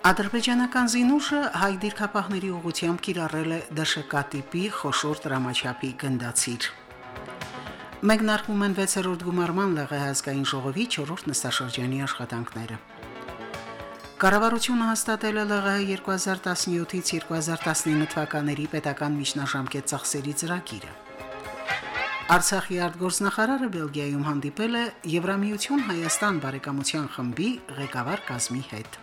Ադրբեջանական զինուշը հայ դիրքապահների ուղությամբ կիրառել է ԴՇԿ տիպի խոշոր դրամաչափի գնդացիր։ Մեկնարկում են 6-րդ գումարման ազգային ժողովի 4-րդ նստաշրջանի աշխատանքները։ Կառավարությունը հաստատել է ԼՂՀ 2017-ից 2019 թվականների պետական միջնաժամկետ ծախսերի ծրագիրը։ Արցախի արտգործնախարարը Բելգիայում հանդիպել է Եվրամիություն Հայաստան բարեկամության խմբի ղեկավար կազմի հետ։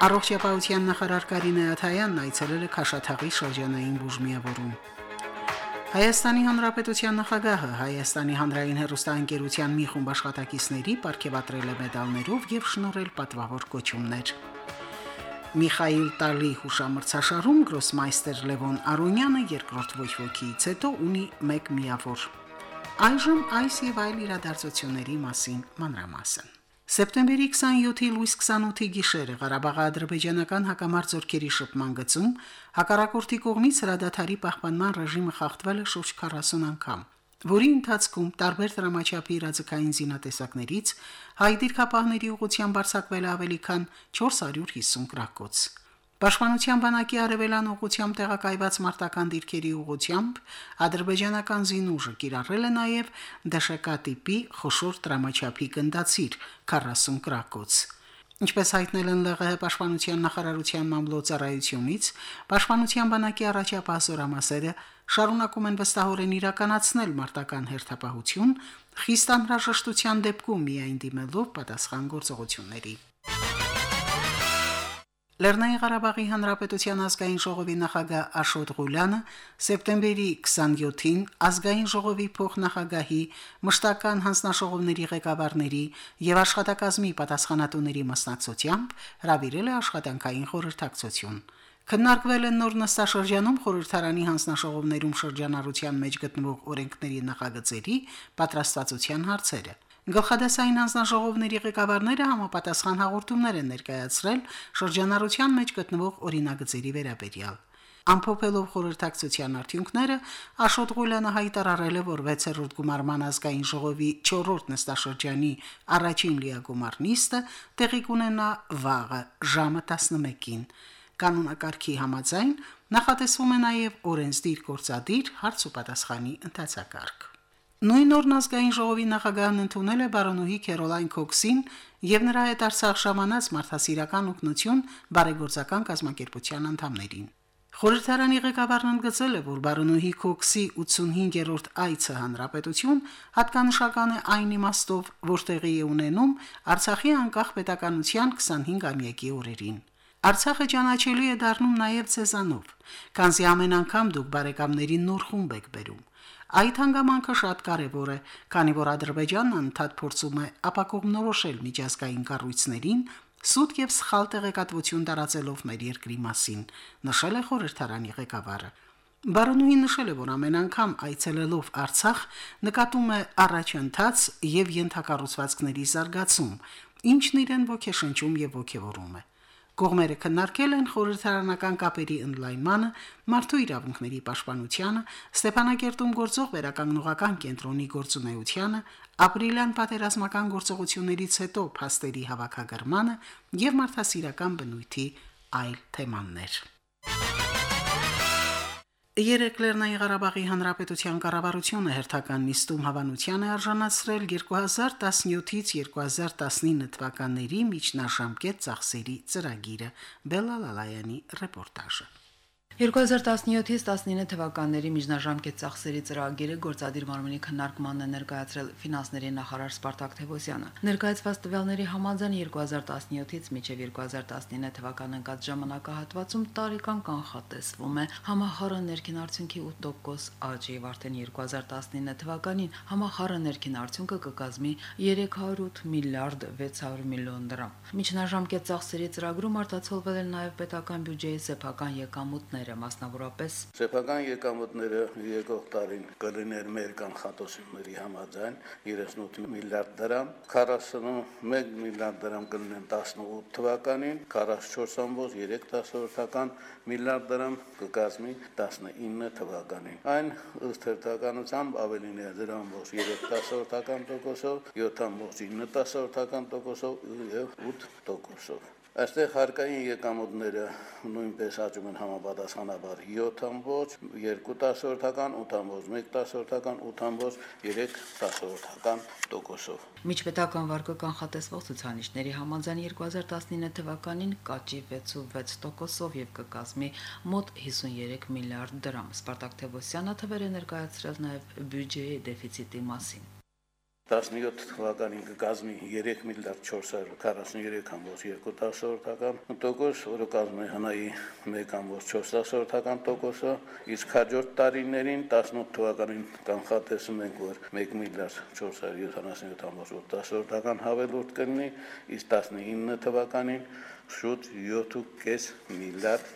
Առողջապահության նախարար Կարինե Աթայանն այցելել է Քաշաթաղի շրջանային բուժմիավորում։ Հայաստանի Հանրապետության նախագահը Հայաստանի հանրային հերոստանգերության մի խումբ աշխատակիցների ապարգևատրել է մեդալներով եւ շնորհել պատվավոր կոչումներ։ Միխայիլ Տալի հուշամրցաշարում գրոսմայստեր Լևոն Արոնյանը երկրորդ ոչ ոքից հետո ունի 1 միավոր։ Այժմ այս եւ այլ իրադարձությունների մասին մանրամասն։ Սեպտեմբերի 27-ի լույս 28-ի գիշերը Ղարաբաղի ադրբեջանական հակամարտ զորքերի շփման գծում հակառակորդի կողմից հրադադարի պահպանման ռեժիմը խախտվել է շուրջ 40 անգամ որի ընթացքում տարբեր դրամաչափի իրազեկային զինատեսակներից հայ դիրքապահների ուղղությամբ արձակվել ավելի քան 450 գրակոց։ Պաշտպանության բանակի արևելան ուղությամբ տեղակայված մարտական դիրքերի ուղությամբ ադրբեջանական զինուժը կիրառել է նաև ԴՇԿ տիպի խոշոր դրամաչափի գնդացիր 40 գրակոց։ Ինչպես հայտնել են ԼՂՀ պաշտպանության նախարարության մամլոյցարայությունից, պաշտպանության բանակի առաջապահ զորամասերը շարունակում են վստահորեն իրականացնել մարտական հերթապահություն, խիստ անհրաժեշտության դեպքում միայն դիմելով պատասխան գործողությունների։ Լեռնային Ղարաբաղի Հանրապետության ազգային ժողովի նախագահ Աշոտ Ղուլյանը սեպտեմբերի 27-ին ազգային ժողովի փոխնախագահի մշտական հանձնաշողովների ղեկավարների եւ աշխատակազմի պատասխանատուների մասնակցությամբ հրավիրել է աշխատանքային խորհրդակցություն։ Քննարկվել են նոր նստաշրջանում խորհրդարանի հանձնաշողովներում շրջանառության մեջ գտնվող օրենքների նախագծերի պատրաստվածության հարցերը։ Գլխադասային հանձնաժողովների ղեկավարները համապատասխան հաղորդումներ են ներկայացրել շրջանառության մեջ գտնվող օրինագծերի վերաբերյալ։ Ամփոփելով խորհրդակցության արդյունքները, Աշոտ Ղուլյանը հայտարարել է, որ 6-րդ գումարման ազգային ժողովի 4-րդ նստաշրջանի առաջին լիագումար նիստը տեղի կունենա վաղը ժամը 11-ին։ Կանոնակարգի համաձայն նախատեսվում է նաև օրենսդիր գործադիր հարց ու պատասխանի ընթացակարգ։ Նույն օրն ազգային ժողովի նախագահն ընդունել է բարոնուհի Քերոլայն Քոքսին եւ նրա հետ Արցախ ժամանած մարդասիրական օգնություն բարեգործական կազմակերպության անդամներին։ Խորհրդարանի ղեկավարն ընդգծել է, որ բարոնուհի Քոքսի 85-րդ այցը հանրապետություն հատկանշական է այն իմաստով, որ տեղի է ունենում Արցախի անկախ պետականության 25-ամյակի օրերին։ Արցախը ճանաչելու է դառնում նաև ցեզանով, քանզի ամեն անգամ դուք բարեկամներին նոր խումբ եք բերում։ Այդ հանգամանքը շատ կարևոր է, քանի որ Ադրբեջանն անդադ փորձում է ապակողմնորոշել միջազգային կառույցներին սուտ եւ սխալ տեղեկատվություն տարածելով մեր երկրի մասին, նշել է խորհրդարանի ղեկավարը։ Բարոնուհին նշել է, որ ամեն անգամ այցելելով Արցախ նկատում է առաջընթաց եւ յենթակառուցվածքների զարգացում, ինչն իրեն ոգեշնչում եւ ոգևորում է։ Կողմերը քննարկել են խորհրդարանական կապերի ընդլայնմանը, մարդու իրավունքների պաշտպանությանը, Ստեփանակերտում գործող վերականգնողական կենտրոնի գործունեությանը, ապրիլյան պատերազմական գործողություններից հետո փաստերի հավաքագրմանը եւ մարդասիրական բնույթի այլ թեմաներ։ Երեք Լեռնային Ղարաբաղի Հանրապետության կառավարությունը հերթական նիստում հավանության է արժանացրել 2017-ից 2019 թվականների միջնաժամկետ ծախսերի ծրագիրը։ Բելալալայանի ռեպորտաժը։ 2017-ից 19 թվականների միջնաժամկետ ծախսերի ծրագիրը գործադիր մարմնի քննարկմանն է ներկայացրել ֆինանսների նախարար Սպարտակ Թևոսյանը։ Ներկայացված տվյալների համաձայն 2017-ից մինչև 2019 թվական ընկած ժամանակահատվածում տարեկան կանխատեսվում է համախառն ներքին արդյունքի 8% աճ եւ արդեն 2019 թվականին համախառն ներքին արդյունքը կկազմի 308 միլիարդ 600 միլիոն դրամ։ Միջնաժամկետ ծախսերի ծրագրում արտացոլվել են նաեւ պետական բյուջեի սեփական եկամուտները եկամուտները, մասնավորապես Սեփական եկամուտները եկող տարին կլիներ մեր կանխատեսումների համաձայն 38 միլիարդ դրամ, 41 միլիարդ դրամ կլինեն 18 թվականին, 44.3 միլիարդ դրամ կկազմի 19 թվականին։ Այն ըստ հերթականությամբ ավելին է 0.3 տոկոսով, 7.9 տոկոսով եւ 8 տոկոսով։ Այստեղ հարկային եկամուտները նույնպես աճում են համապատասխանաբար 7.2%-ական, 8.1%-ական, 8.3%-ական տոկոսով։ Միջպետական վարկը կանխատեսվող ցուցանիշների համաձայն 2019 թվականին կաճի 6.6%-ով եւ կկազմի մոտ 53 միլիարդ դրամ։ Սպարտակ Թևոսյանը թվեր է ներկայացրել նաեւ բյուջեի դեֆիցիտի մասին։ 17 թվականին կկազմի 3 միլիարդ 443.2%-ական տոկոս, որը կազմում է հնայի 1.4%-ական տոկոսը, իսկ հաջորդ տարիներին 18 թվականին կանխատեսում ենք, որ 1 միլիարդ 477.8%-ական հավելուրդ կլինի, իսկ 19 թվականին շուտ 7.5 միլիարդ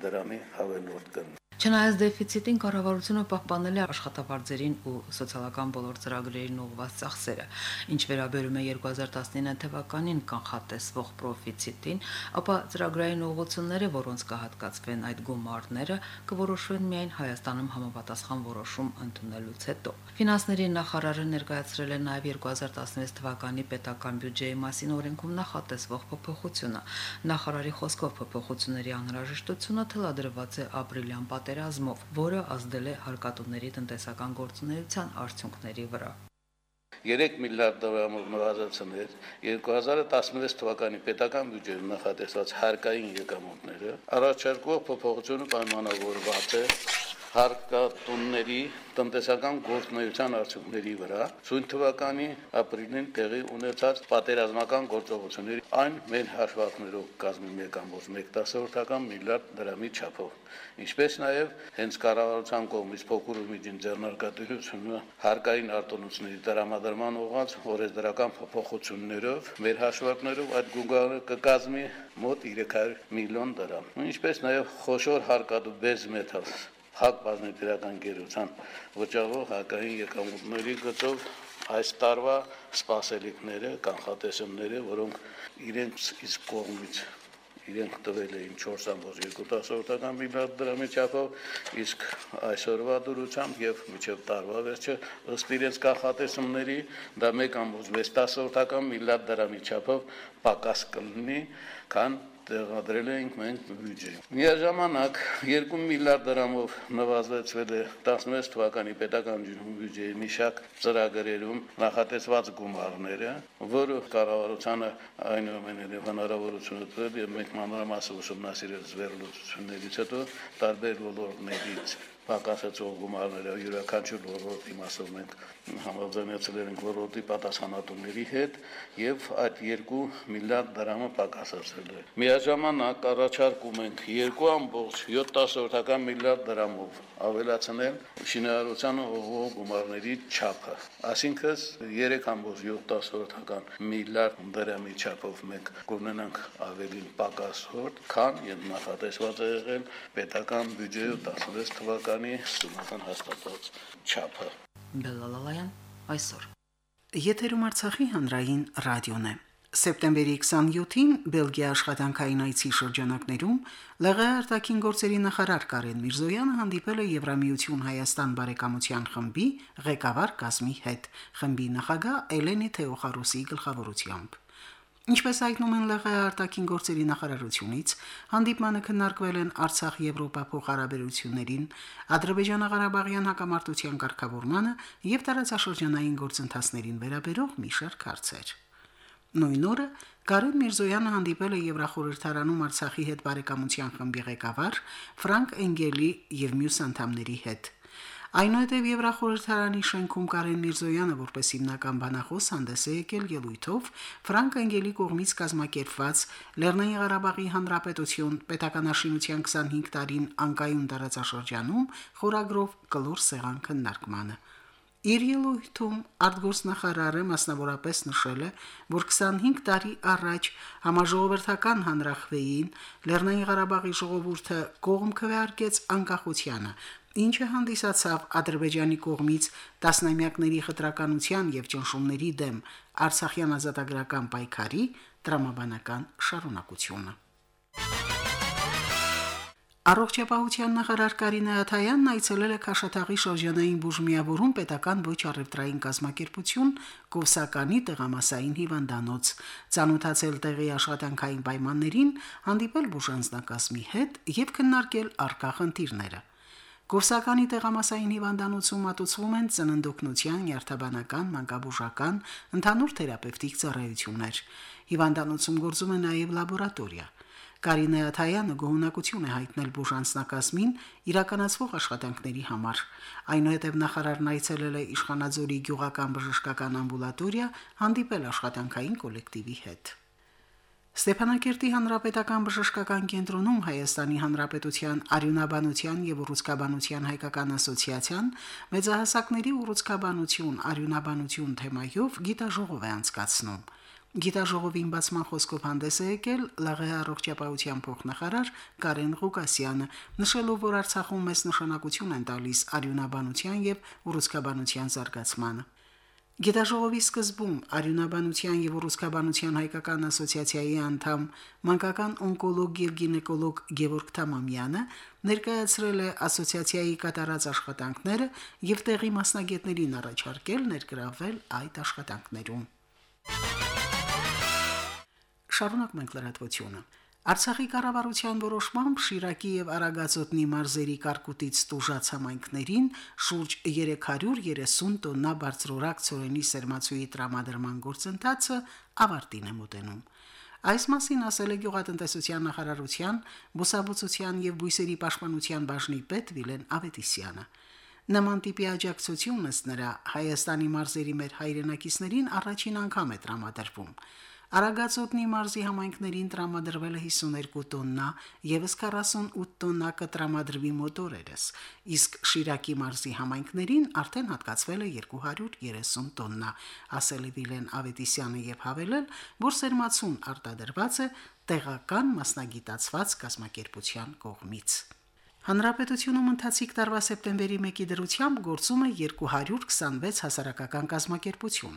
դրամի հավելուրդ կլինի։ Չնայած դեֆիցիտին կառավարությունը պահպանել է աշխատավարձերին ու սոցիալական բոլոր ծրագրերին ուղղված ծախսերը, ինչ վերաբերում է 2019 թվականին կանխատեսվող պրոֆիցիտին, ապա ծրագրային ուղղությունները, որոնց կհատկացվեն այդ գումարները, կորոշվեն միայն Հայաստանում համապատասխան որոշում ընդունելուց հետո։ Ֆինանսների նախարարը ներկայացրել է նաև 2016 թվականի պետական բյուջեի մասին օրենքում նախատեսվող փոփոխությունը։ Նախարարի խոսքով փոփոխությունների անհրաժեշտությունը թելադրված է ապրիլյան պատերազմով, որը ազդել է հարկատուների տնտեսական գործունեության արդյունքների վրա։ 3 միլիարդ դրամով նվազեցնել 2016 թվականի պետական բյուջեում նախատեսված հարկային եկամուտները առաջարկող փոփոխությունը պայմանավորված է հարկատունների տնտեսական գործունեության արդյունքների վրա ցույց թվականի ապրիլին տեղի ունեցած պատերազմական գործողությունների այն մեր հաշվարկներով կազմի 1.1 միլիարդ դրամի չափով ինչպես նաև հենց կառավարության կողմից փոքր ու միջին ձեռնարկատիրությունը հարկային արտոնությունների տրամադրման ուղղած օրենսդրական փոփոխություններով մեր հաշվարկներով այդ գումարը կկազմի մոտ 300 միլիոն դրամ ինչպես նաև խոշոր հարկադու բեզ մետալ հակ բազմետիրական գերության վճարող հակային եկամուտների գծով այս տարվա սպասելիքները, կանխատեսումները, որոնք իրենց իսկ կողմից իրենք տվել էին 4.2 միլիարդ դրամի չափով, իսկ այսօրվա դուրությամբ եւ միջև տարվա վերջը ըստ իրենց կանխատեսումների դա 1.6 միլիարդ դրամի չափով պակաս կլինի, քան տեղադրել ենք մենք բյուջե։ Միաժամանակ 2 միլիարդ դրամով նվազեցվել է 16 թվականի պետական բյուջեի մի շարք ծրագրերում նախատեսված գումարները, որը կառավարությանը այնուամենայնիվ հնարավորություն տվել եւ մենք մանրամասը ուսումնասիրել զվերլուծություններից հետո տարբեր ոլորտներից պակասեցող գումարները յուրաքանչյուր ոլորտի մասով մենք համաձայնեցել ենք ոլորտի պատասխանատուների հետ եւ այդ 2 միլիարդ դրամը պակասացել է։ Միաժամանակ առաջարկում ենք 2.7 միլիարդ դրամով ավելացնել շինարարության ուղղող գումարների չափը։ Այսինքն 3.7 միլիարդ դրամի չափով մենք կունենանք ավելի պակաս հորդ, քան նախատեսված է եղել պետական բյուջեի 16 թվականի սումական հաստատած չափը։ Բելալալայան այսօր։ Եթերում Արցախի հանրային ռադիոն է։ Սեպտեմբերի 27-ին Բելգիա աշխատանքային այցի շրջանակներում ԼՂ արտաքին գործերի նախարար Կարեն Միրզոյանը հանդիպել է Եվրամիություն Հայաստան բարեկամության խմբի ղեկավար Կազմի հետ, խմբի նախագահ Էլենի Թեոխարոսի գլխավորությամբ։ Ինչպես հայտնում են ԼՂ արտաքին գործերի նախարարությունից, հանդիպմանը քննարկվել են Արցախ-Եվրոպա փոխհարաբերություններին, Ադրբեջանա-Ղարաբաղյան հակամարտության կարգավորմանը եւ տարածաշրջանային գործընթացներին վերաբերող մի շարք հարցեր։ Նույն օրը Կարեն Միրզոյանը հանդիպել է Եվրախորհրդարանում Արցախի հետ բարեկամության խմբի ղեկավար Ֆրանկ Էնգելի եւ մյուս անդամների հետ։ Այնուհետև Եվրախորհրդարանի շենքում Կարեն Միրզոյանը որպես հիմնական բանախոս հանդես է եկել ելույթով Ֆրանկ Անգելի կողմից կազմակերպված Լեռնային Ղարաբաղի Հանրապետություն պետականաշինության 25 տարին անկայուն տարածաշրջանում խորագրով կլոր սեղան քննարկմանը։ Իր ելույթում արտգործնախարարը մասնավորապես նշել է, որ 25 տարի առաջ համաժողովրդական հանրախվեին Լեռնային Ղարաբաղի ժողովուրդը կողմ քվեարկեց անկախությանը, ինչը հանդիսացավ Ադրբեջանի կողմից տասնամյակների խտրականության եւ ճնշումների դեմ Արցախյան ազատագրական պայքարի տրամաբանական շարունակությունը։ Առողջապահության նախարար Կարինե Աթայանն այցելել է Քաշաթաղի շրջանային բուժմիավորում պետական ոչ առևտրային կազմակերպություն Կովսականի տեղամասային հիվանդանոց, ցանոթացել տեղի աշխատանքային պայմաններին, հանդիպել բուժանձնակազմի հետ եւ քննարկել արկա խնդիրները։ Կովսականի տեղամասային հիվանդանոցում մատուցվում են ծննդօգնության, նյարդաբանական, մանկաբուժական, ընդհանուր թերապևտիկ ծառայություններ։ Հիվանդանոցում գործում է նաև լաբորատորիա։ Կարինե Աթայանը գոհունակություն է հայտնել բուժանձնակազմին իրականացվող աշխատանքների համար։ Այնուհետև նախարարն այցելել է Իշխանաձորի գյուղական բժշկական ամբուլատորիա, հանդիպել աշխատանքային կոլեկտիվի հետ։ Ստեփանակերտի հանրապետական բժշկական կենտրոնում Հայաստանի Հանրապետության արյունաբանության եւ ուռուցքաբանության հայկական ասոցիացիան մեծահասակների ուռուցքաբանություն արյունաբանություն թեմայով գիտաժողով է անցկացնում։ Գիտաժողովին բացման խոսքով հանդես է եկել ԼՂՀ առողջապահության փոխնախարար Կարեն Ղուկասյանը, նշելով, որ Արցախում մեծ նշանակություն են տալիս արյունաբանության եւ ուռուցքաբանության զարգացմանը։ Գիտաժողովի սկզբում արյունաբանության եւ ուռուցքաբանության հայկական ասոցիացիայի անդամ մանկական օնկոլոգ եւ գինեկոլոգ Գևորգ Թամամյանը ներկայացրել է ասոցիացիայի կատարած աշխատանքները եւ տեղի մասնագետներին առաջարկել ներգրավել այդ աշխատանքներում։ Շարունակում ենք լրատվությունը։ Արցախի կառավարության որոշմամբ Շիրակի եւ Արագածոտնի մարզերի կարկուտից տուժած համայնքներին շուրջ 330 տոննա բարձրորակ ծորենի սերմացուի տրամադրման գործընթացը ավարտին է մոտենում։ Այս մասին ասել է գյուղատնտեսության նախարարության բուսաբուծության եւ բույսերի պաշտպանության բաժնի պետ Վիլեն Ավետիսյանը։ Նման տիպի աջակցությունն ըստ նրա Հայաստանի մարզերի մեր հայրենակիցներին առաջին անգամ է տրամադրվում։ Արագածոտնի մարզի համայնքներին տրամադրվել է 52 տոննա, եւս 48 տոննա կտրամադրվի մոտորերս, իսկ Շիրակի մարզի համայնքներին արդեն հատկացվել է 230 տոննա, ասել է Վիլեն Ավետիսյանը եւ հավելել, որ սերմացուն արտադրված է տեղական մասնագիտացված կազմակերպության կողմից։ Հանրապետությունում ընթացիկ տարվա սեպտեմբերի 1-ի դրությամբ գործում է 226 հասարակական կազմակերպություն։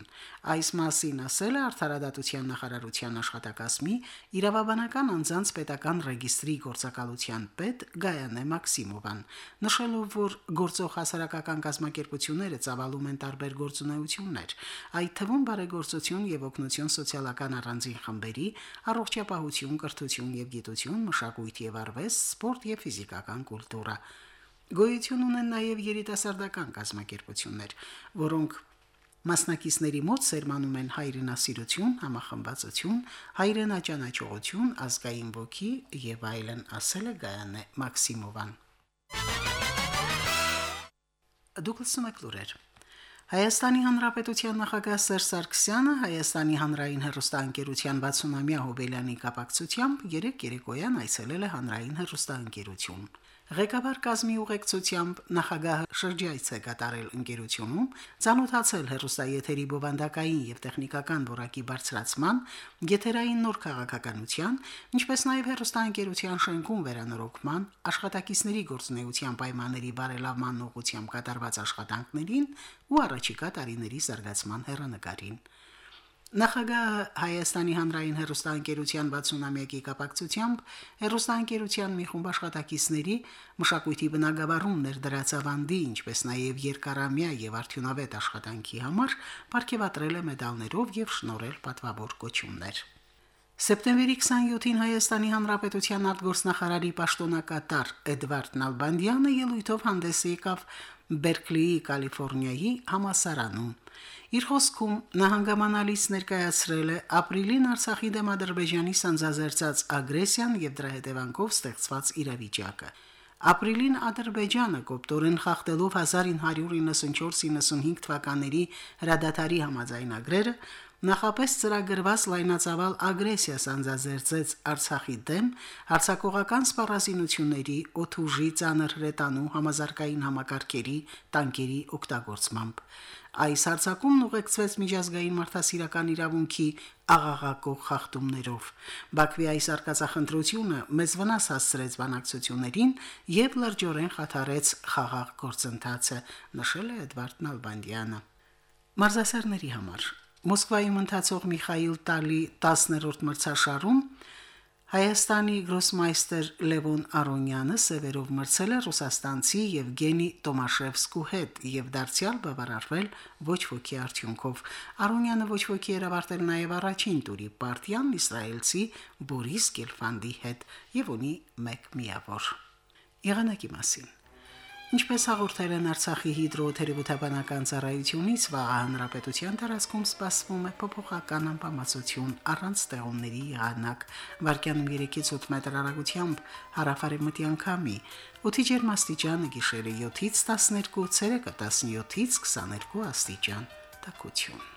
Այս մասին ասել է Արդարադատության նախարարության աշխատակազմի իրավաբանական անձանց պետական ռեգիստրի գործակալության պետ Գայանե Մաքսիմովան, նշելով, որ գործող հասարակական կազմակերպությունները ծավալում են տարբեր գործունեություններ, այդ թվում բարեգործություն եւ օգնություն սոցիալական առանձին խմբերի, առողջապահություն, կրթություն եւ գիտություն, մշակույթ եւ արվեստ, սպորտ եւ ֆիզիկական կուլտուրա։ Գոյություն ունեն նաև երիտասարդական կազմակերպություններ, որոնք մասնակիցների մոտ սերմանում են հայրենասիրություն, համախմբվածություն, հայրենաճանաչողություն, ազգային ոգի եւ այլն, ասել է Գայանե Մաքսիմովան։ Դուկլասը մեկլուրեր Հայաստանի Հանրապետության նախագահ Սերժ Սարգսյանը Հայաստանի Հանրային հեռուստաընկերության 60-ամյա հոբելյանի կապակցությամբ երեք երեկոյան այցելել է Հանրային հեռուստաընկերություն։ Ղեկավար կազմի ուղեկցությամբ նախագահը շրջայց է կատարել ընկերությունում, ցանոթացել հերոստայեթերի բովանդակային եւ տեխնիկական որակի բարձրացման, գեթերային նոր քաղաքականության, ինչպես նաեւ հերոստաընկերության շենքում վերանորոգման, աշխատակիցների գործունեության պայմանների բարելավման ուղղությամբ կատարված աշխատանքներին ու առաջիկա տարիների զարգացման հերանեկարին։ Նախագահը Հայաստանի հանրային հերոստանգերության 60-ամյակի կապակցությամբ հերոստանգերության մի խումբ աշխատակիցների մշակույթի բնագավառում ներդրացավանդի, ինչպես նաև երկարամյա եւ արդյունավետ աշխատանքի համար ապարգևատրել է մեդալներով եւ շնորհել պատվավոր կոչումներ։ Սեպտեմբերի 27-ին Հայաստանի Հանրապետության արտգործնախարարի պաշտոնակատար Էդվարդ Նալբանդյանը ելույթով հանդես եկավ Բերկլիի, Կալիֆոռնիայի համասարանում։ Իր խոսքում նա հանգամանալից ներկայացրել է ապրիլին Արցախի դեմ Ադրբեջանի սանձազերծած ագրեսիան եւ դրա հետևանքով ստեղծված իրավիճակը։ Ապրիլին Ադրբեջանը կոպտորեն խախտելով 1994-95 թվականների հրադադարի համաձայնագրերը նախապես ծրագրված լայնածավալ ագրեսիա սանձազերծեց Արցախի դեմ հարցակողական սպառազինությունների, օթուժի ծանր հրետանու համազարգային համակարգերի, տանկերի օգտագործմամբ։ Այս հարցակումն ուղեկցվեց միջազգային մարդասիրական իրավունքի աղաղակող խախտումներով։ Բաքվի այս արկածախնդրությունը մեծ վնաս հասցրեց բանակցություններին եւ լրջորեն խաթարեց խաղաղ գործընթացը, նշել է Էդվարդ Նալբանդյանը։ Մարզասերների համար. Մոսկվայում ընթացող Միխայիլ Տալի 10-րդ մրցաշարում Հայաստանի գրոսմայստեր Լևոն Արոնյանը սևերով մրցել է ռուսաստանցի Եվգենի Տոմաշևսկու հետ եւ դարձյալ բավարարվել ոչ ոքի արդյունքով։ Արոնյանը ոչ ոքի էր ավարտել նաեւ առաջին տուրի պարտիան իսրայելցի Բորիս Գելֆանդի հետ եւ ունի 1 միավոր։ Եղանակի մասին Ինչպես հաղորդել են Արցախի հիդրոթերապևտաբանական ծառայությունից, վաղ հանրապետության տարածքում սպասվում է փոփոխական անբավարարություն առանց ստեղումների եղանակ։ Վարկյանում 3-ից 8 մետր հեռագությամբ հարավարեմտի անկամի։ Օդի ջերմաստիճանը գիշերը 7-ից 12, ցերեկը 17-ից 22 աստիճան։ Տակություն։